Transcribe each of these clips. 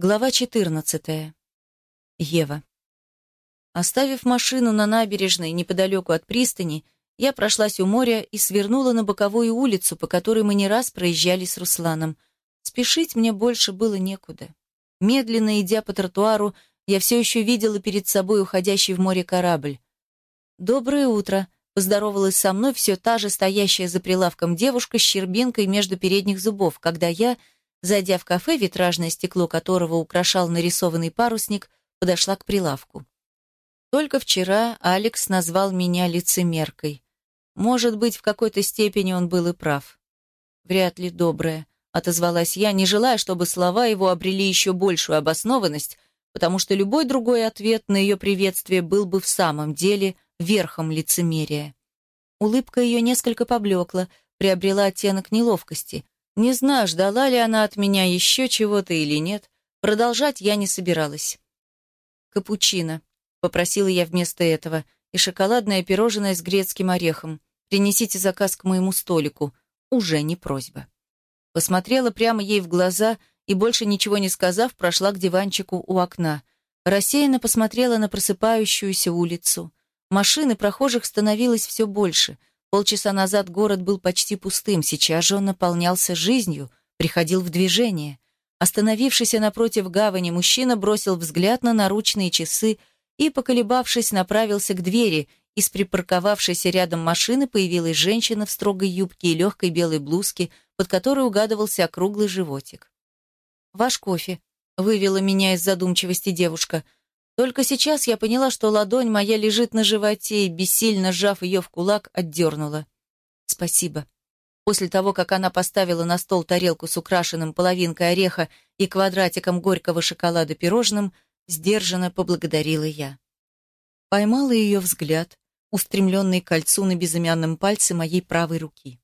Глава 14. Ева. Оставив машину на набережной неподалеку от пристани, я прошлась у моря и свернула на боковую улицу, по которой мы не раз проезжали с Русланом. Спешить мне больше было некуда. Медленно идя по тротуару, я все еще видела перед собой уходящий в море корабль. «Доброе утро», — поздоровалась со мной все та же стоящая за прилавком девушка с щербинкой между передних зубов, когда я Зайдя в кафе, витражное стекло которого украшал нарисованный парусник, подошла к прилавку. Только вчера Алекс назвал меня лицемеркой. Может быть, в какой-то степени он был и прав. Вряд ли добрая, отозвалась я, не желая, чтобы слова его обрели еще большую обоснованность, потому что любой другой ответ на ее приветствие был бы в самом деле верхом лицемерия. Улыбка ее несколько поблекла, приобрела оттенок неловкости — не знаю, ждала ли она от меня еще чего-то или нет. Продолжать я не собиралась. «Капучино», — попросила я вместо этого, и шоколадное пирожное с грецким орехом. «Принесите заказ к моему столику». Уже не просьба. Посмотрела прямо ей в глаза и, больше ничего не сказав, прошла к диванчику у окна. Рассеянно посмотрела на просыпающуюся улицу. Машины прохожих становилось все больше — Полчаса назад город был почти пустым, сейчас же он наполнялся жизнью, приходил в движение. Остановившийся напротив гавани мужчина бросил взгляд на наручные часы и, поколебавшись, направился к двери. Из припарковавшейся рядом машины появилась женщина в строгой юбке и легкой белой блузке, под которой угадывался округлый животик. «Ваш кофе», — вывела меня из задумчивости девушка — только сейчас я поняла, что ладонь моя лежит на животе и, бессильно сжав ее в кулак, отдернула. «Спасибо». После того, как она поставила на стол тарелку с украшенным половинкой ореха и квадратиком горького шоколада пирожным, сдержанно поблагодарила я. Поймала ее взгляд, устремленный кольцу на безымянном пальце моей правой руки.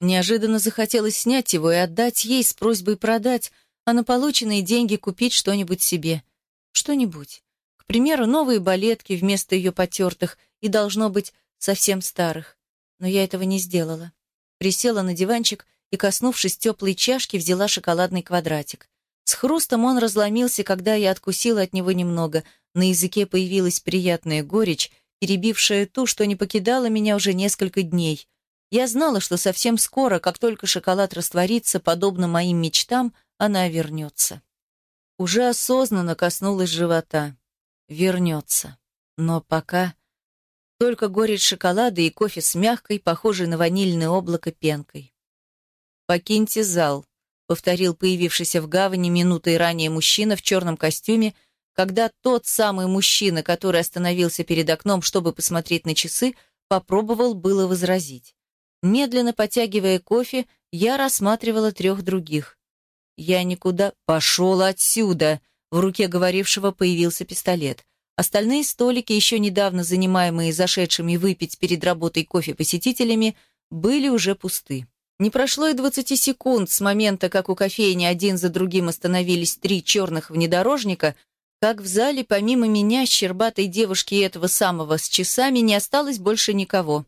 Неожиданно захотелось снять его и отдать ей с просьбой продать, а на полученные деньги купить что-нибудь себе. Что-нибудь. К примеру, новые балетки вместо ее потертых и, должно быть, совсем старых. Но я этого не сделала. Присела на диванчик и, коснувшись теплой чашки, взяла шоколадный квадратик. С хрустом он разломился, когда я откусила от него немного. На языке появилась приятная горечь, перебившая ту, что не покидала меня уже несколько дней. Я знала, что совсем скоро, как только шоколад растворится, подобно моим мечтам, она вернется. Уже осознанно коснулась живота вернется. Но пока только горечь шоколада и кофе с мягкой, похожей на ванильное облако, пенкой. «Покиньте зал», — повторил появившийся в гавани минутой ранее мужчина в черном костюме, когда тот самый мужчина, который остановился перед окном, чтобы посмотреть на часы, попробовал было возразить. Медленно потягивая кофе, я рассматривала трех других. «Я никуда...» «Пошел отсюда!» В руке говорившего появился пистолет. Остальные столики, еще недавно занимаемые зашедшими выпить перед работой кофе посетителями, были уже пусты. Не прошло и двадцати секунд с момента, как у кофейни один за другим остановились три черных внедорожника, как в зале помимо меня, щербатой девушки этого самого с часами не осталось больше никого.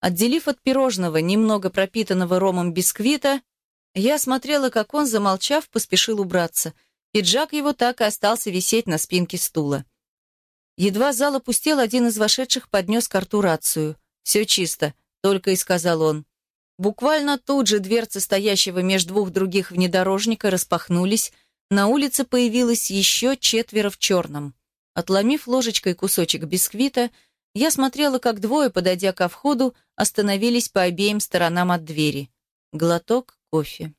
Отделив от пирожного, немного пропитанного ромом бисквита, я смотрела, как он, замолчав, поспешил убраться – Пиджак его так и остался висеть на спинке стула. Едва зал опустел, один из вошедших поднес к рту рацию. «Все чисто», — только и сказал он. Буквально тут же дверцы стоящего между двух других внедорожника распахнулись, на улице появилось еще четверо в черном. Отломив ложечкой кусочек бисквита, я смотрела, как двое, подойдя ко входу, остановились по обеим сторонам от двери. Глоток кофе.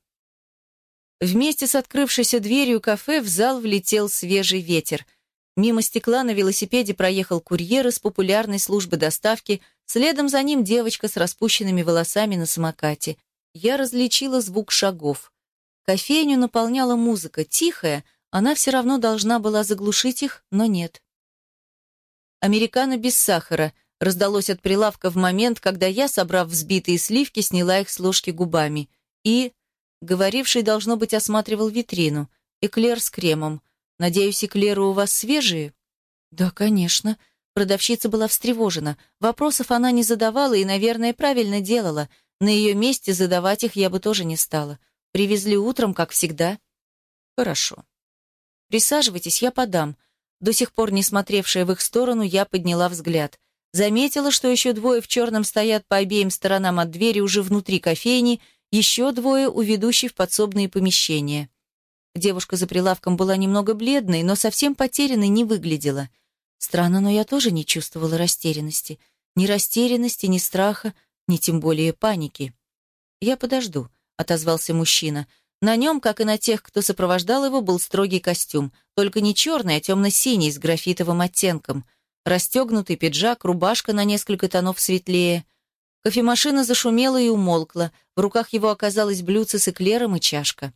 Вместе с открывшейся дверью кафе в зал влетел свежий ветер. Мимо стекла на велосипеде проехал курьер из популярной службы доставки, следом за ним девочка с распущенными волосами на самокате. Я различила звук шагов. Кофейню наполняла музыка, тихая, она все равно должна была заглушить их, но нет. «Американо без сахара», раздалось от прилавка в момент, когда я, собрав взбитые сливки, сняла их с ложки губами. И Говоривший, должно быть, осматривал витрину. Эклер с кремом. Надеюсь, эклеры у вас свежие? Да, конечно. Продавщица была встревожена. Вопросов она не задавала и, наверное, правильно делала. На ее месте задавать их я бы тоже не стала. Привезли утром, как всегда. Хорошо. Присаживайтесь, я подам». До сих пор не смотревшая в их сторону, я подняла взгляд. Заметила, что еще двое в черном стоят по обеим сторонам от двери уже внутри кофейни, еще двое у ведущей в подсобные помещения. Девушка за прилавком была немного бледной, но совсем потерянной не выглядела. Странно, но я тоже не чувствовала растерянности. Ни растерянности, ни страха, ни тем более паники. «Я подожду», — отозвался мужчина. На нем, как и на тех, кто сопровождал его, был строгий костюм, только не черный, а темно-синий, с графитовым оттенком. Расстегнутый пиджак, рубашка на несколько тонов светлее. Кофемашина зашумела и умолкла. В руках его оказалось блюдце с эклером и чашка.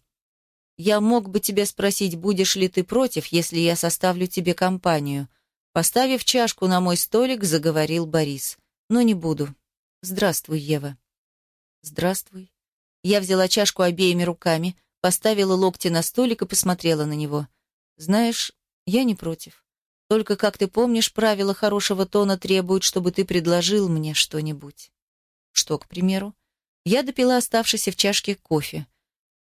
«Я мог бы тебя спросить, будешь ли ты против, если я составлю тебе компанию?» Поставив чашку на мой столик, заговорил Борис. «Но не буду. Здравствуй, Ева». «Здравствуй». Я взяла чашку обеими руками, поставила локти на столик и посмотрела на него. «Знаешь, я не против. Только, как ты помнишь, правила хорошего тона требуют, чтобы ты предложил мне что-нибудь». «Что, к примеру?» Я допила оставшийся в чашке кофе.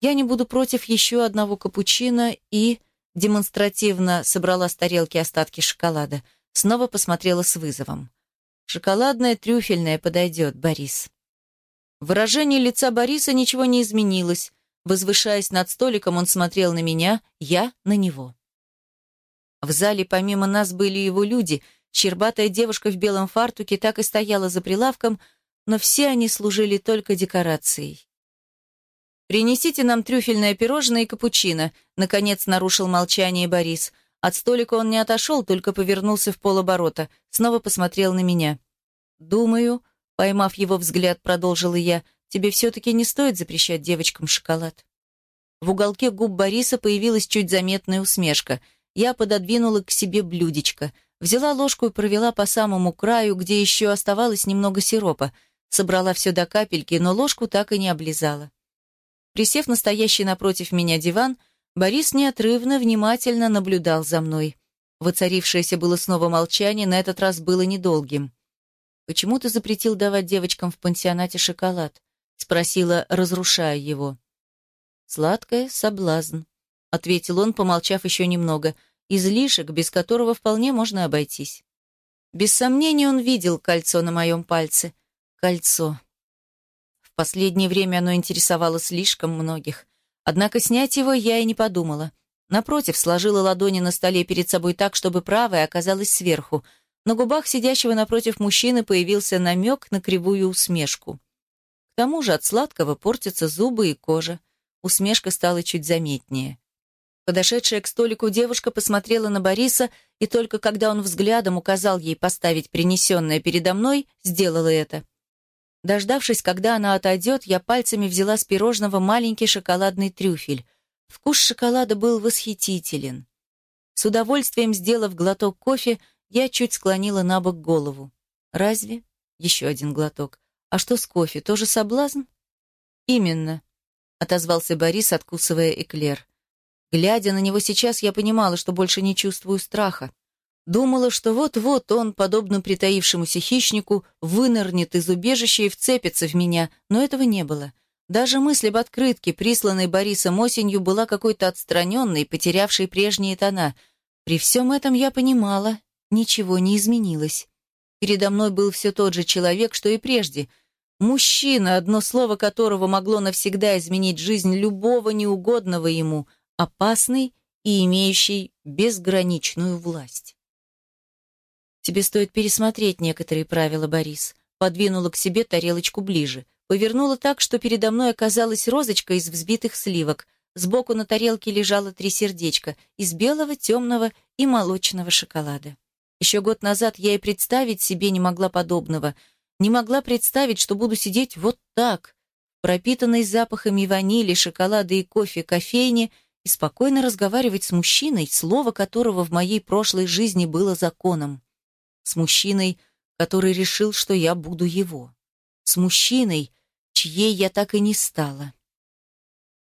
«Я не буду против еще одного капучино и...» Демонстративно собрала с тарелки остатки шоколада. Снова посмотрела с вызовом. «Шоколадное трюфельное подойдет, Борис». Выражение лица Бориса ничего не изменилось. Возвышаясь над столиком, он смотрел на меня, я на него. В зале помимо нас были его люди. Щербатая девушка в белом фартуке так и стояла за прилавком, но все они служили только декорацией. «Принесите нам трюфельное пирожное и капучино», — наконец нарушил молчание Борис. От столика он не отошел, только повернулся в полоборота, снова посмотрел на меня. «Думаю», Поймав его взгляд, продолжила я, тебе все-таки не стоит запрещать девочкам шоколад. В уголке губ Бориса появилась чуть заметная усмешка. Я пододвинула к себе блюдечко, взяла ложку и провела по самому краю, где еще оставалось немного сиропа. Собрала все до капельки, но ложку так и не облизала. Присев на стоящий напротив меня диван, Борис неотрывно, внимательно наблюдал за мной. Воцарившееся было снова молчание, на этот раз было недолгим. «Почему ты запретил давать девочкам в пансионате шоколад?» — спросила, разрушая его. «Сладкое — соблазн», — ответил он, помолчав еще немного, «излишек, без которого вполне можно обойтись». Без сомнения он видел кольцо на моем пальце. Кольцо. В последнее время оно интересовало слишком многих. Однако снять его я и не подумала. Напротив, сложила ладони на столе перед собой так, чтобы правая оказалась сверху — на губах сидящего напротив мужчины появился намек на кривую усмешку. К тому же от сладкого портятся зубы и кожа. Усмешка стала чуть заметнее. Подошедшая к столику девушка посмотрела на Бориса, и только когда он взглядом указал ей поставить принесенное передо мной, сделала это. Дождавшись, когда она отойдет, я пальцами взяла с пирожного маленький шоколадный трюфель. Вкус шоколада был восхитителен. С удовольствием сделав глоток кофе, я чуть склонила на бок голову. «Разве?» Еще один глоток. «А что с кофе? Тоже соблазн?» «Именно», — отозвался Борис, откусывая эклер. Глядя на него сейчас, я понимала, что больше не чувствую страха. Думала, что вот-вот он, подобно притаившемуся хищнику, вынырнет из убежища и вцепится в меня, но этого не было. Даже мысль об открытке, присланной Борисом осенью, была какой-то отстраненной, потерявшей прежние тона. При всем этом я понимала, Ничего не изменилось. Передо мной был все тот же человек, что и прежде. Мужчина, одно слово которого могло навсегда изменить жизнь любого неугодного ему, опасный и имеющий безграничную власть. «Тебе стоит пересмотреть некоторые правила, Борис», подвинула к себе тарелочку ближе, повернула так, что передо мной оказалась розочка из взбитых сливок. Сбоку на тарелке лежало три сердечка из белого, темного и молочного шоколада. Еще год назад я и представить себе не могла подобного. Не могла представить, что буду сидеть вот так, пропитанной запахами ванили, шоколада и кофе кофейни, и спокойно разговаривать с мужчиной, слово которого в моей прошлой жизни было законом. С мужчиной, который решил, что я буду его. С мужчиной, чьей я так и не стала.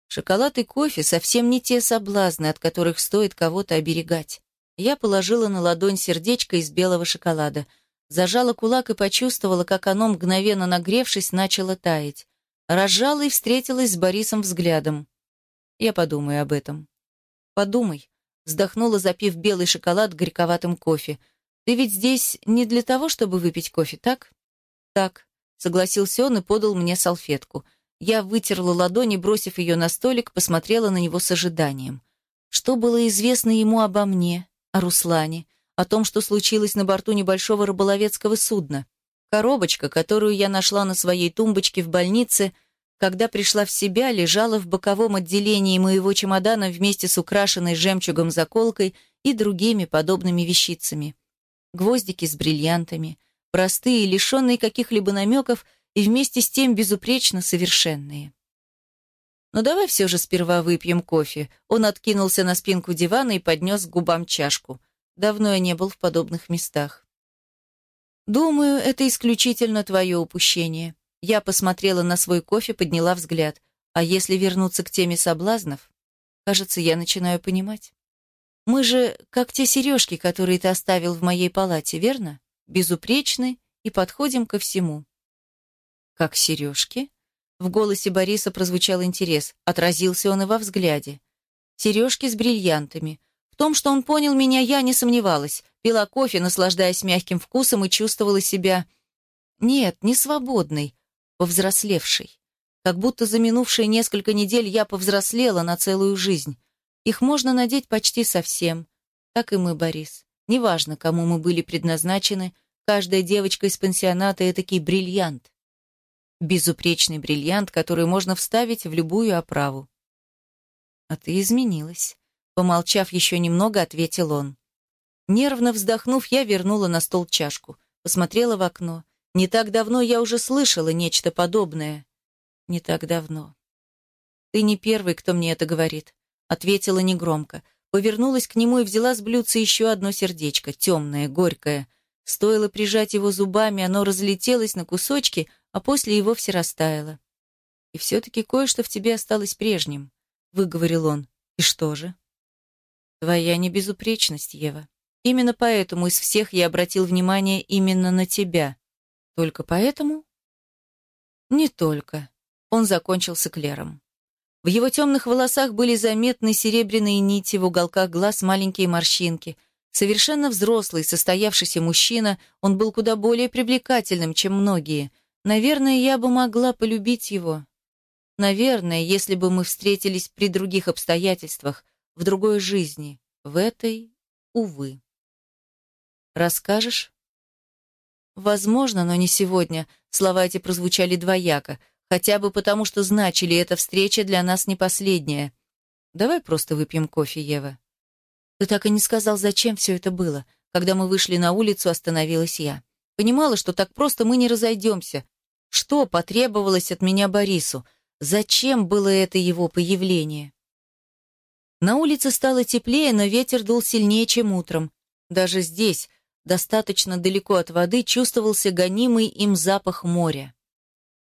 Шоколад и кофе совсем не те соблазны, от которых стоит кого-то оберегать. Я положила на ладонь сердечко из белого шоколада, зажала кулак и почувствовала, как оно, мгновенно нагревшись, начало таять. Разжала и встретилась с Борисом взглядом. Я подумаю об этом. Подумай. вздохнула, запив белый шоколад горьковатым кофе. «Ты ведь здесь не для того, чтобы выпить кофе, так?» «Так», — согласился он и подал мне салфетку. Я вытерла ладони, бросив ее на столик, посмотрела на него с ожиданием. Что было известно ему обо мне, о Руслане, о том, что случилось на борту небольшого рыболовецкого судна? Коробочка, которую я нашла на своей тумбочке в больнице, когда пришла в себя, лежала в боковом отделении моего чемодана вместе с украшенной жемчугом заколкой и другими подобными вещицами. Гвоздики с бриллиантами, простые, лишенные каких-либо намеков и вместе с тем безупречно совершенные. «Ну давай все же сперва выпьем кофе». Он откинулся на спинку дивана и поднес к губам чашку. Давно я не был в подобных местах. «Думаю, это исключительно твое упущение». Я посмотрела на свой кофе, подняла взгляд. А если вернуться к теме соблазнов? Кажется, я начинаю понимать. Мы же как те сережки, которые ты оставил в моей палате, верно? Безупречны и подходим ко всему. Как сережки? В голосе Бориса прозвучал интерес. Отразился он и во взгляде. Сережки с бриллиантами. В том, что он понял меня, я не сомневалась. Пила кофе, наслаждаясь мягким вкусом и чувствовала себя... Нет, не свободной, повзрослевшей. Как будто за минувшие несколько недель я повзрослела на целую жизнь. Их можно надеть почти совсем. Так и мы, Борис. Неважно, кому мы были предназначены, каждая девочка из пансионата — этакий бриллиант. Безупречный бриллиант, который можно вставить в любую оправу. «А ты изменилась», — помолчав еще немного, ответил он. Нервно вздохнув, я вернула на стол чашку, посмотрела в окно. Не так давно я уже слышала нечто подобное. Не так давно. «Ты не первый, кто мне это говорит», — ответила негромко. Повернулась к нему и взяла с блюдца еще одно сердечко, темное, горькое. Стоило прижать его зубами, оно разлетелось на кусочки, а после и вовсе растаяло. «И все-таки кое-что в тебе осталось прежним», — выговорил он. «И что же?» «Твоя небезупречность, Ева. Именно поэтому из всех я обратил внимание именно на тебя. Только поэтому? Не только. Он закончился клером. В его темных волосах были заметны серебряные нити, в уголках глаз маленькие морщинки. Совершенно взрослый, состоявшийся мужчина, он был куда более привлекательным, чем многие. Наверное, я бы могла полюбить его. Наверное, если бы мы встретились при других обстоятельствах, в другой жизни. В этой, увы. «Расскажешь?» Возможно, но не сегодня. Слова эти прозвучали двояко, хотя бы потому, что значили, эта встреча для нас не последняя. Давай просто выпьем кофе, Ева. Ты так и не сказал, зачем все это было. Когда мы вышли на улицу, остановилась я. Понимала, что так просто мы не разойдемся. Что потребовалось от меня Борису? Зачем было это его появление? На улице стало теплее, но ветер дул сильнее, чем утром. Даже здесь, достаточно далеко от воды, чувствовался гонимый им запах моря.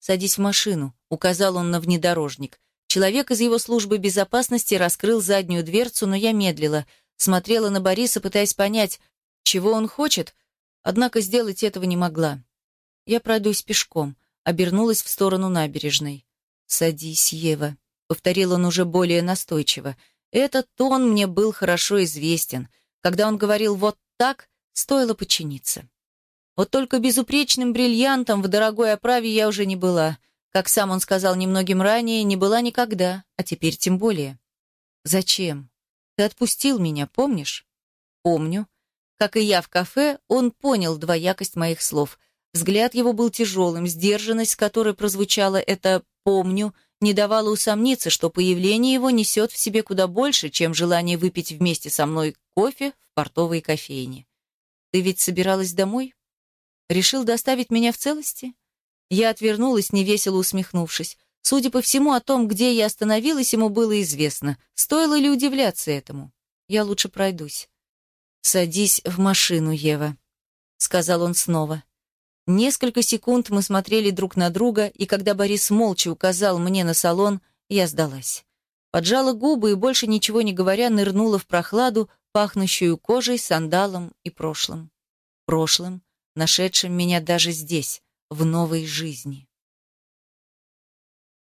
«Садись в машину», — указал он на внедорожник. Человек из его службы безопасности раскрыл заднюю дверцу, но я медлила, смотрела на Бориса, пытаясь понять, чего он хочет, однако сделать этого не могла. Я пройдусь пешком, обернулась в сторону набережной. «Садись, Ева», — повторил он уже более настойчиво. Этот тон мне был хорошо известен. Когда он говорил «вот так», Стоило подчиниться. Вот только безупречным бриллиантом в дорогой оправе я уже не была. Как сам он сказал немногим ранее, не была никогда, а теперь тем более. «Зачем? Ты отпустил меня, помнишь?» «Помню». Как и я в кафе, он понял двоякость моих слов. Взгляд его был тяжелым, сдержанность, с которой прозвучало это «помню», не давала усомниться, что появление его несет в себе куда больше, чем желание выпить вместе со мной кофе в портовой кофейне. Ты ведь собиралась домой? Решил доставить меня в целости? Я отвернулась, невесело усмехнувшись. Судя по всему, о том, где я остановилась, ему было известно. Стоило ли удивляться этому? Я лучше пройдусь. «Садись в машину, Ева», — сказал он снова. Несколько секунд мы смотрели друг на друга, и когда Борис молча указал мне на салон, я сдалась. Поджала губы и, больше ничего не говоря, нырнула в прохладу, пахнущую кожей, сандалом и прошлым. Прошлым, нашедшим меня даже здесь, в новой жизни.